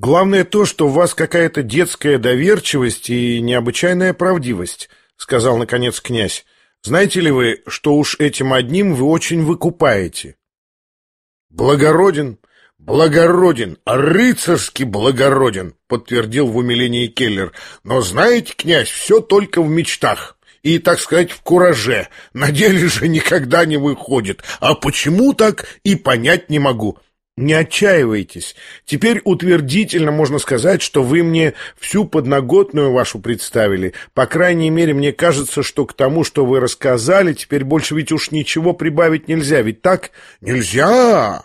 Главное то, что у вас какая-то детская доверчивость и необычайная правдивость, сказал наконец князь. Знаете ли вы, что уж этим одним вы очень выкупаете? Благороден, благороден, рыцарски благороден, подтвердил в умилении Келлер. Но знаете, князь, все только в мечтах и, так сказать, в кураже. На деле же никогда не выходит. А почему так, и понять не могу. Не отчаивайтесь. Теперь утвердительно можно сказать, что вы мне всю подноготную вашу представили. По крайней мере, мне кажется, что к тому, что вы рассказали, теперь больше ведь уж ничего прибавить нельзя. Ведь так нельзя!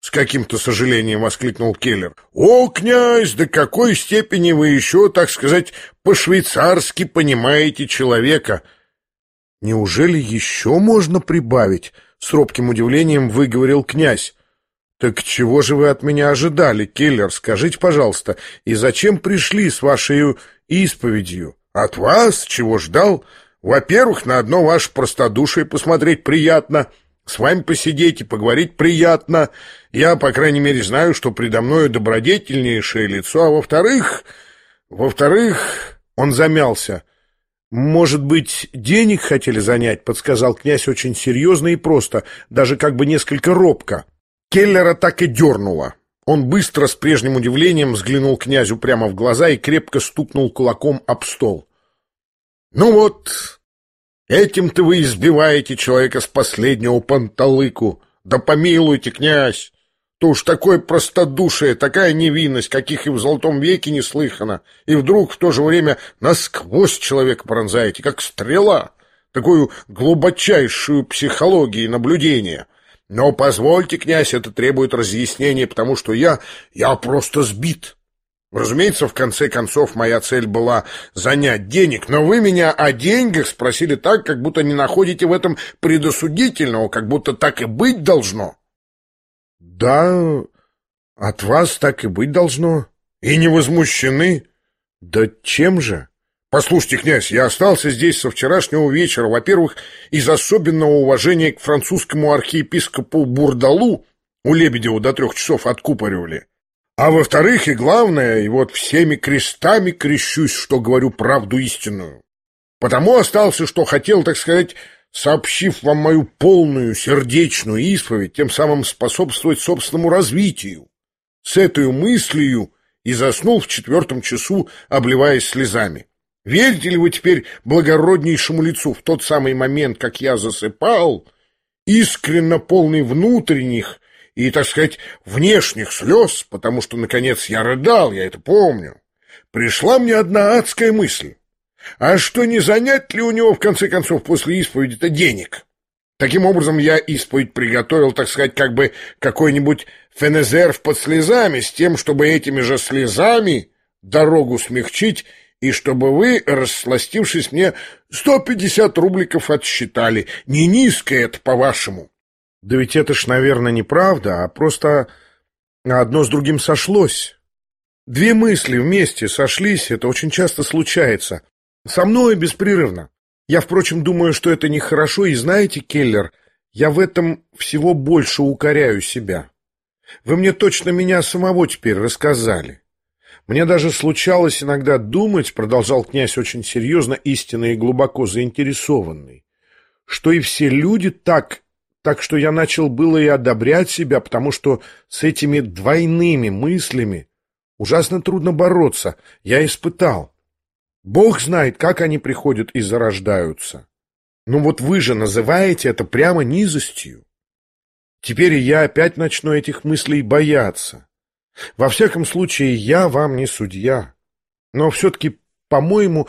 С каким-то сожалением воскликнул Келлер. «О, князь, до какой степени вы еще, так сказать, по-швейцарски понимаете человека?» «Неужели еще можно прибавить?» — с робким удивлением выговорил князь. «Так чего же вы от меня ожидали, киллер? Скажите, пожалуйста, и зачем пришли с вашей исповедью?» «От вас? Чего ждал? Во-первых, на одно ваше простодушие посмотреть приятно, с вами посидеть и поговорить приятно. Я, по крайней мере, знаю, что предо мною добродетельнейшее лицо, а во-вторых... Во-вторых...» Он замялся. «Может быть, денег хотели занять?» — подсказал князь очень серьезно и просто, даже как бы несколько робко. Келлера так и дернуло. Он быстро, с прежним удивлением, взглянул князю прямо в глаза и крепко стукнул кулаком об стол. «Ну вот, этим-то вы избиваете человека с последнего панталыку. Да помилуйте, князь! То уж такое простодушие, такая невинность, каких и в золотом веке не слыхано, и вдруг в то же время насквозь человека пронзаете, как стрела, такую глубочайшую психологию и наблюдение». Но позвольте, князь, это требует разъяснения, потому что я... я просто сбит. Разумеется, в конце концов, моя цель была занять денег, но вы меня о деньгах спросили так, как будто не находите в этом предосудительного, как будто так и быть должно. Да, от вас так и быть должно. И не возмущены? Да чем же? Послушайте, князь, я остался здесь со вчерашнего вечера, во-первых, из особенного уважения к французскому архиепископу Бурдалу, у Лебедева до трех часов откупоривали. А во-вторых, и главное, и вот всеми крестами крещусь, что говорю правду истинную. Потому остался, что хотел, так сказать, сообщив вам мою полную сердечную исповедь, тем самым способствовать собственному развитию. С этой мыслью и заснул в четвертом часу, обливаясь слезами. Верите ли вы теперь благороднейшему лицу в тот самый момент, как я засыпал, искренно полный внутренних и, так сказать, внешних слез, потому что, наконец, я рыдал, я это помню, пришла мне одна адская мысль. А что, не занять ли у него, в конце концов, после исповеди-то денег? Таким образом, я исповедь приготовил, так сказать, как бы какой-нибудь фенезерв под слезами, с тем, чтобы этими же слезами дорогу смягчить и чтобы вы, рассластившись мне, сто пятьдесят рубликов отсчитали. Не низкое это, по-вашему. Да ведь это ж, наверное, неправда, а просто одно с другим сошлось. Две мысли вместе сошлись, это очень часто случается. Со мной беспрерывно. Я, впрочем, думаю, что это нехорошо, и знаете, Келлер, я в этом всего больше укоряю себя. Вы мне точно меня самого теперь рассказали. Мне даже случалось иногда думать, продолжал князь очень серьезно, истинно и глубоко заинтересованный, что и все люди так, так что я начал было и одобрять себя, потому что с этими двойными мыслями ужасно трудно бороться, я испытал. Бог знает, как они приходят и зарождаются. Ну вот вы же называете это прямо низостью. Теперь я опять начну этих мыслей бояться. Во всяком случае, я вам не судья. Но все-таки, по-моему,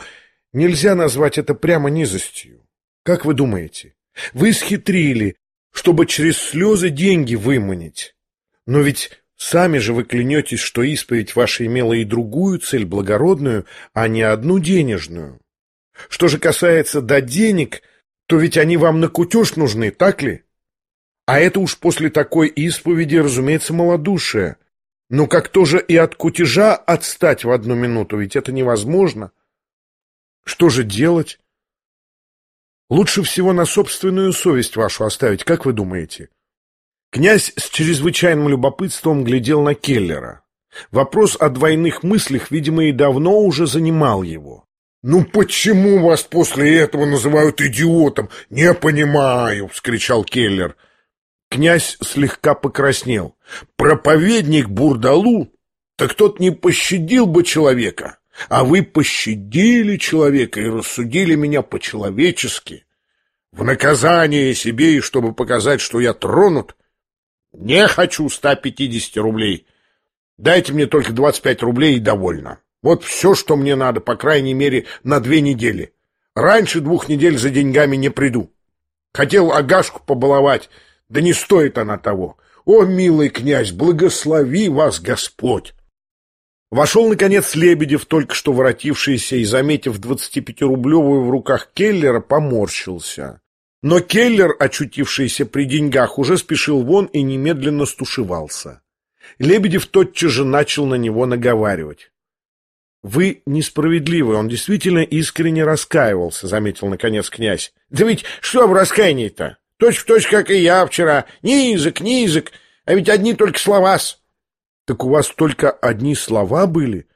нельзя назвать это прямо низостью. Как вы думаете? Вы схитрили, чтобы через слезы деньги выманить. Но ведь сами же вы клянетесь, что исповедь ваша имела и другую цель, благородную, а не одну денежную. Что же касается до денег, то ведь они вам на кутеж нужны, так ли? А это уж после такой исповеди, разумеется, малодушие. Ну как тоже и от кутежа отстать в одну минуту, ведь это невозможно. Что же делать? Лучше всего на собственную совесть вашу оставить, как вы думаете? Князь с чрезвычайным любопытством глядел на Келлера. Вопрос о двойных мыслях, видимо, и давно уже занимал его. «Ну почему вас после этого называют идиотом? Не понимаю!» — вскричал Келлер. Князь слегка покраснел. «Проповедник Бурдалу? Так тот не пощадил бы человека, а вы пощадили человека и рассудили меня по-человечески. В наказание себе и чтобы показать, что я тронут, не хочу 150 рублей. Дайте мне только 25 рублей и довольно. Вот все, что мне надо, по крайней мере, на две недели. Раньше двух недель за деньгами не приду. Хотел Агашку побаловать, да не стоит она того. О, милый князь, благослови вас Господь! Вошел, наконец, Лебедев, только что воротившийся и, заметив 25-рублевую в руках Келлера, поморщился. Но Келлер, очутившийся при деньгах, уже спешил вон и немедленно стушевался. Лебедев тотчас же начал на него наговаривать. «Вы несправедливы, он действительно искренне раскаивался», — заметил наконец князь. «Да ведь что в раскаянии-то? Точь в точь, как и я вчера. Низок, низок, а ведь одни только слова-с». «Так у вас только одни слова были?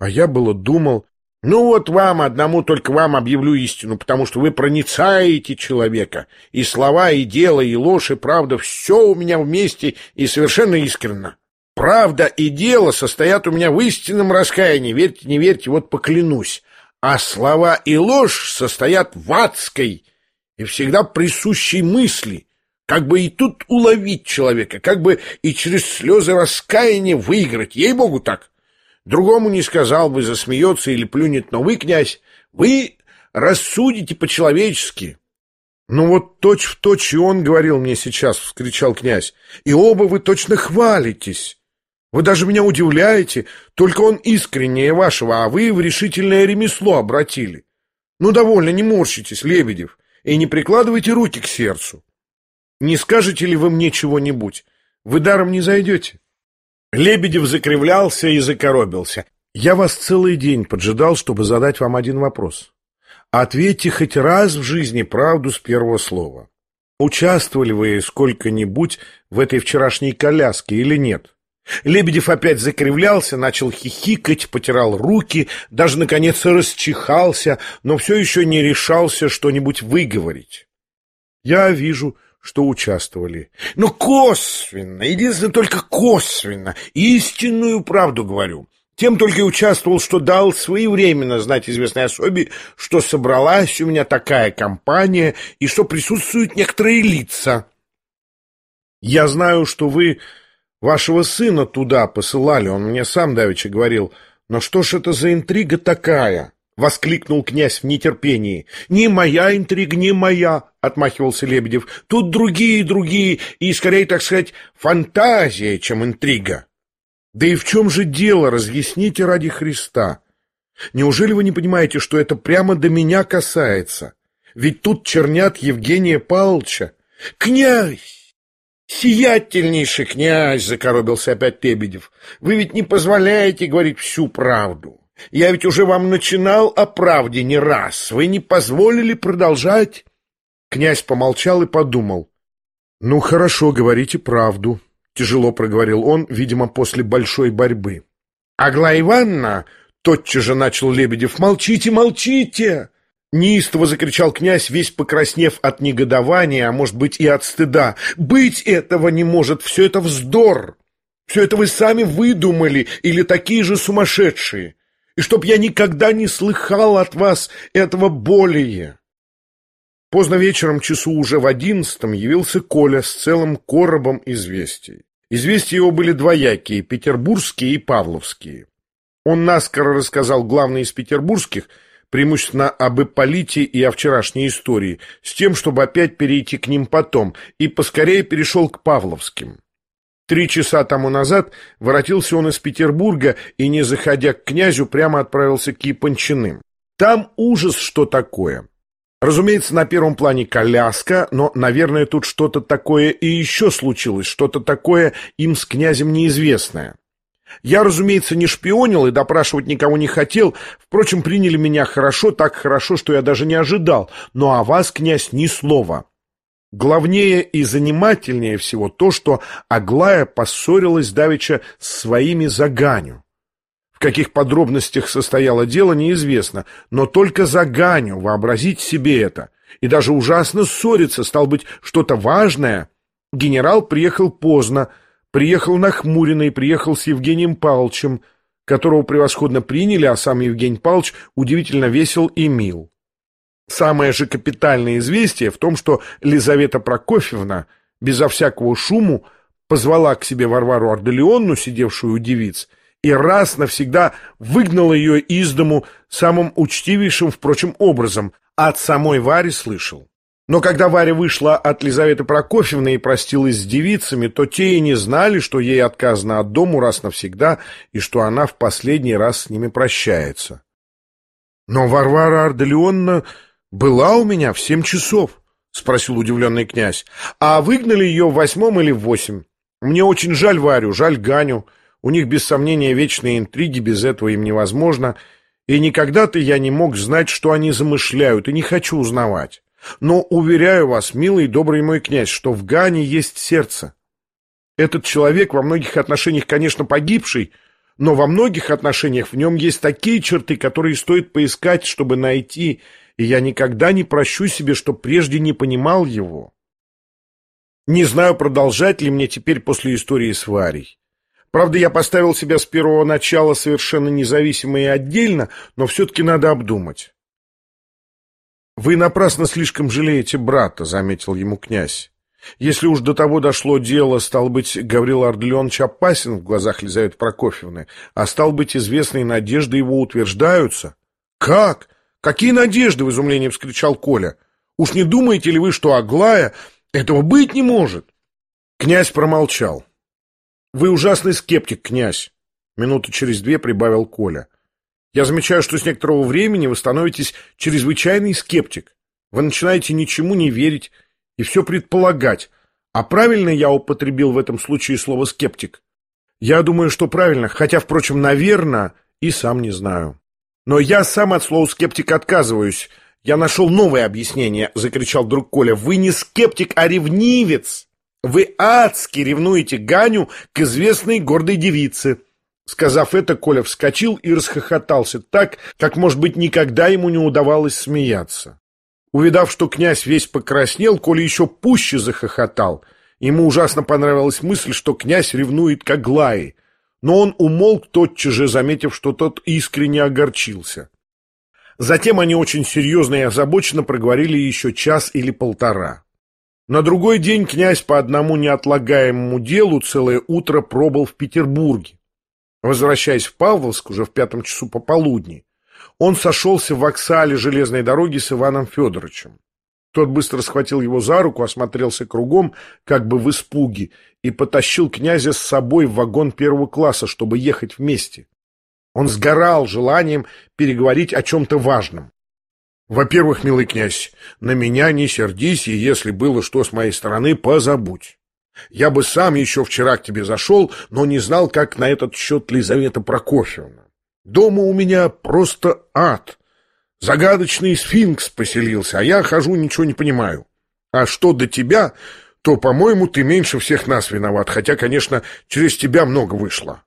А я было думал...» Ну вот вам, одному только вам объявлю истину, потому что вы проницаете человека. И слова, и дело, и ложь, и правда, все у меня вместе и совершенно искренно. Правда и дело состоят у меня в истинном раскаянии, верьте, не верьте, вот поклянусь. А слова и ложь состоят в адской и всегда присущей мысли, как бы и тут уловить человека, как бы и через слезы раскаяния выиграть, ей-богу так. Другому не сказал бы, засмеется или плюнет, но вы, князь, вы рассудите по-человечески. «Ну вот точь-в-точь и он говорил мне сейчас», — вскричал князь, — «и оба вы точно хвалитесь. Вы даже меня удивляете, только он искреннее вашего, а вы в решительное ремесло обратили. Ну, довольно, не морщитесь, Лебедев, и не прикладывайте руки к сердцу. Не скажете ли вы мне чего-нибудь? Вы даром не зайдете». Лебедев закривлялся и закоробился. «Я вас целый день поджидал, чтобы задать вам один вопрос. Ответьте хоть раз в жизни правду с первого слова. Участвовали вы сколько-нибудь в этой вчерашней коляске или нет?» Лебедев опять закривлялся, начал хихикать, потирал руки, даже, наконец, расчихался, но все еще не решался что-нибудь выговорить. «Я вижу, что участвовали. Но косвенно, единственное, только косвенно, истинную правду говорю. Тем только и участвовал, что дал своевременно знать известной особе, что собралась у меня такая компания и что присутствуют некоторые лица. Я знаю, что вы вашего сына туда посылали, он мне сам давеча говорил, но что ж это за интрига такая? — воскликнул князь в нетерпении. «Не моя интрига, не моя!» — отмахивался Лебедев. «Тут другие, другие, и, скорее, так сказать, фантазия, чем интрига». «Да и в чем же дело, разъясните ради Христа? Неужели вы не понимаете, что это прямо до меня касается? Ведь тут чернят Евгения Павловича». «Князь!» «Сиятельнейший князь!» — закоробился опять Лебедев. «Вы ведь не позволяете говорить всю правду». Я ведь уже вам начинал о правде не раз. Вы не позволили продолжать?» Князь помолчал и подумал. «Ну, хорошо, говорите правду», — тяжело проговорил он, видимо, после большой борьбы. «Аглая Ивановна!» — тотчас же начал Лебедев. «Молчите, молчите!» Неистово закричал князь, весь покраснев от негодования, а может быть и от стыда. «Быть этого не может! Все это вздор! Все это вы сами выдумали или такие же сумасшедшие! и чтоб я никогда не слыхал от вас этого более. Поздно вечером, часу уже в одиннадцатом, явился Коля с целым коробом известий. Известия его были двоякие, петербургские и павловские. Он наскоро рассказал главные из петербургских, преимущественно об Ипполите и о вчерашней истории, с тем, чтобы опять перейти к ним потом, и поскорее перешел к павловским. Три часа тому назад воротился он из Петербурга и, не заходя к князю, прямо отправился к Япончиным. Там ужас что такое. Разумеется, на первом плане коляска, но, наверное, тут что-то такое и еще случилось, что-то такое им с князем неизвестное. Я, разумеется, не шпионил и допрашивать никого не хотел. Впрочем, приняли меня хорошо, так хорошо, что я даже не ожидал. Но о вас, князь, ни слова. Главнее и занимательнее всего то, что Аглая поссорилась давеча с своими Заганю. В каких подробностях состояло дело, неизвестно, но только Заганю вообразить себе это. И даже ужасно ссориться, стал быть, что-то важное. Генерал приехал поздно, приехал нахмуренный, приехал с Евгением Павловичем, которого превосходно приняли, а сам Евгений Павлович удивительно весел и мил. Самое же капитальное известие в том, что Лизавета Прокофьевна, безо всякого шуму, позвала к себе Варвару Арделеонну, сидевшую у девиц, и раз навсегда выгнала ее из дому самым учтивейшим, впрочем, образом, от самой Вари слышал. Но когда Варя вышла от Лизаветы Прокофьевны и простилась с девицами, то те и не знали, что ей отказано от дому раз навсегда и что она в последний раз с ними прощается. Но Варвара Арделеонна была у меня в семь часов, — спросил удивленный князь. А выгнали ее в восьмом или в восемь. Мне очень жаль Варю, жаль Ганю. У них, без сомнения, вечные интриги, без этого им невозможно. И никогда-то я не мог знать, что они замышляют, и не хочу узнавать. Но уверяю вас, милый и добрый мой князь, что в Гане есть сердце. Этот человек во многих отношениях, конечно, погибший, но во многих отношениях в нем есть такие черты, которые стоит поискать, чтобы найти, и я никогда не прощу себе, что прежде не понимал его. Не знаю, продолжать ли мне теперь после истории с Варей. Правда, я поставил себя с первого начала совершенно независимо и отдельно, но все-таки надо обдумать. «Вы напрасно слишком жалеете брата», — заметил ему князь. «Если уж до того дошло дело, стал быть, Гаврил Ардлеонович опасен в глазах Лизаветы Прокофьевны, а стал быть, известные надежды его утверждаются». «Как? Какие надежды?» — в изумлении вскричал Коля. «Уж не думаете ли вы, что Аглая этого быть не может?» Князь промолчал. «Вы ужасный скептик, князь», — минуту через две прибавил Коля. Я замечаю, что с некоторого времени вы становитесь чрезвычайный скептик. Вы начинаете ничему не верить и все предполагать. А правильно я употребил в этом случае слово «скептик»? Я думаю, что правильно, хотя, впрочем, наверное, и сам не знаю. Но я сам от слова «скептик» отказываюсь. Я нашел новое объяснение, — закричал друг Коля. Вы не скептик, а ревнивец. Вы адски ревнуете Ганю к известной гордой девице. Сказав это, Коля вскочил и расхохотался так, как, может быть, никогда ему не удавалось смеяться. Увидав, что князь весь покраснел, Коля еще пуще захохотал. Ему ужасно понравилась мысль, что князь ревнует к Аглае, но он умолк, тотчас же заметив, что тот искренне огорчился. Затем они очень серьезно и озабоченно проговорили еще час или полтора. На другой день князь по одному неотлагаемому делу целое утро пробыл в Петербурге. Возвращаясь в Павловск уже в пятом часу пополудни, он сошелся в воксале железной дороги с Иваном Федоровичем. Тот быстро схватил его за руку, осмотрелся кругом, как бы в испуге, и потащил князя с собой в вагон первого класса, чтобы ехать вместе. Он сгорал желанием переговорить о чем-то важном. «Во-первых, милый князь, на меня не сердись, и если было что с моей стороны, позабудь. Я бы сам еще вчера к тебе зашел, но не знал, как на этот счет Лизавета Прокофьевна. Дома у меня просто ад. Загадочный сфинкс поселился, а я хожу, ничего не понимаю. А что до тебя, то, по-моему, ты меньше всех нас виноват, хотя, конечно, через тебя много вышло.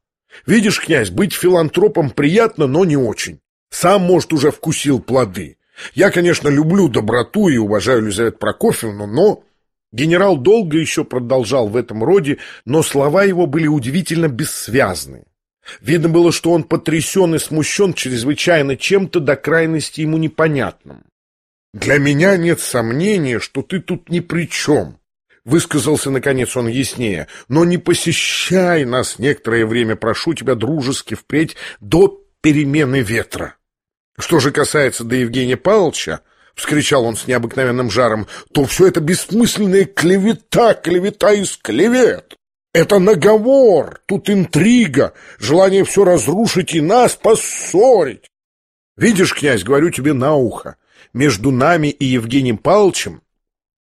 Видишь, князь, быть филантропом приятно, но не очень. Сам, может, уже вкусил плоды. Я, конечно, люблю доброту и уважаю Лизавету Прокофьевну, но Генерал долго еще продолжал в этом роде, но слова его были удивительно бессвязны. Видно было, что он потрясен и смущен чрезвычайно чем-то до крайности ему непонятным. «Для меня нет сомнения, что ты тут ни при чем», — высказался, наконец, он яснее. «Но не посещай нас некоторое время, прошу тебя дружески впредь до перемены ветра. Что же касается до Евгения Павловича, — вскричал он с необыкновенным жаром, — то все это бессмысленная клевета, клевета из клевет. Это наговор, тут интрига, желание все разрушить и нас поссорить. Видишь, князь, говорю тебе на ухо, между нами и Евгением Павловичем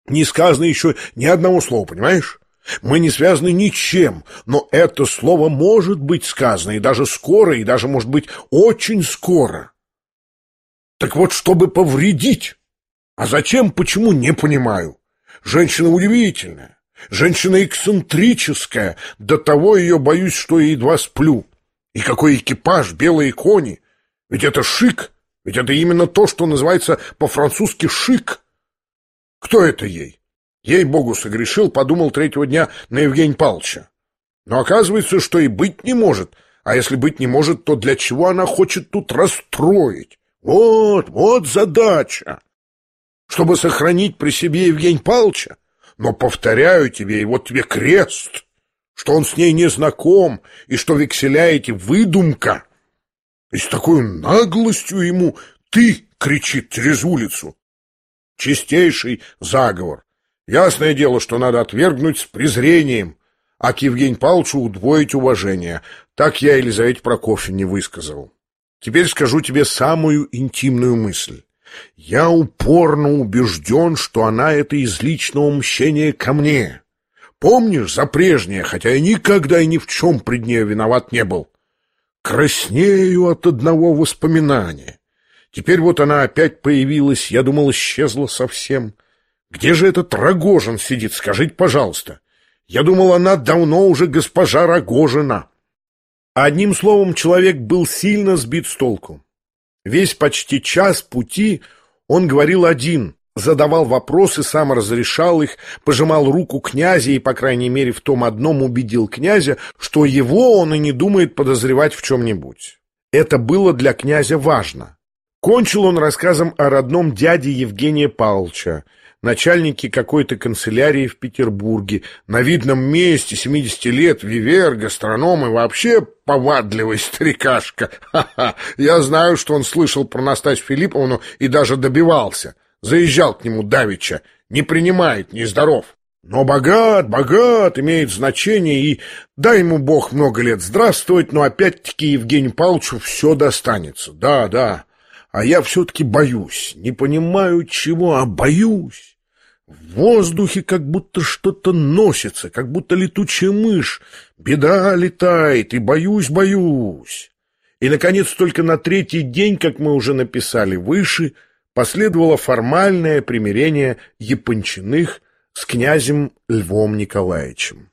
не сказано еще ни одного слова, понимаешь? Мы не связаны ничем, но это слово может быть сказано, и даже скоро, и даже, может быть, очень скоро. Так вот, чтобы повредить, а зачем, почему, не понимаю. Женщина удивительная, женщина эксцентрическая, до того ее боюсь, что я едва сплю. И какой экипаж, белые кони! Ведь это шик, ведь это именно то, что называется по-французски шик. Кто это ей? Ей-богу, согрешил, подумал третьего дня на Евгения Павловича. Но оказывается, что и быть не может. А если быть не может, то для чего она хочет тут расстроить? Вот, вот задача. Чтобы сохранить при себе Евгения Павловича? Но, повторяю тебе, и вот тебе крест, что он с ней не знаком, и что векселя выдумка. И с такой наглостью ему «ты» кричит через улицу. Чистейший заговор. Ясное дело, что надо отвергнуть с презрением, а к Евгению Павловичу удвоить уважение. Так я Елизавете Прокофьевне высказал. Теперь скажу тебе самую интимную мысль. Я упорно убежден, что она это из личного мщения ко мне. Помнишь, за прежнее, хотя я никогда и ни в чем пред ней виноват не был. Краснею от одного воспоминания. Теперь вот она опять появилась, я думал, исчезла совсем. Где же этот Рогожин сидит, скажите, пожалуйста? Я думал, она давно уже госпожа Рогожина. Одним словом, человек был сильно сбит с толку. Весь почти час пути он говорил один, задавал вопросы, сам разрешал их, пожимал руку князя и, по крайней мере, в том одном убедил князя, что его он и не думает подозревать в чем-нибудь. Это было для князя важно. Кончил он рассказом о родном дяде Евгения Павловича, начальнике какой-то канцелярии в Петербурге, на видном месте, 70 лет, вивер, гастроном и вообще повадливый старикашка. Ха-ха, я знаю, что он слышал про Настасью Филипповну и даже добивался. Заезжал к нему давеча, не принимает, нездоров. Но богат, богат, имеет значение, и дай ему Бог много лет здравствовать, но опять-таки Евгению Павловичу все достанется. Да, да, а я все-таки боюсь, не понимаю чего, а боюсь. В воздухе как будто что-то носится, как будто летучая мышь. Беда летает, и боюсь, боюсь. И, наконец, только на третий день, как мы уже написали выше, последовало формальное примирение Япончиных с князем Львом Николаевичем.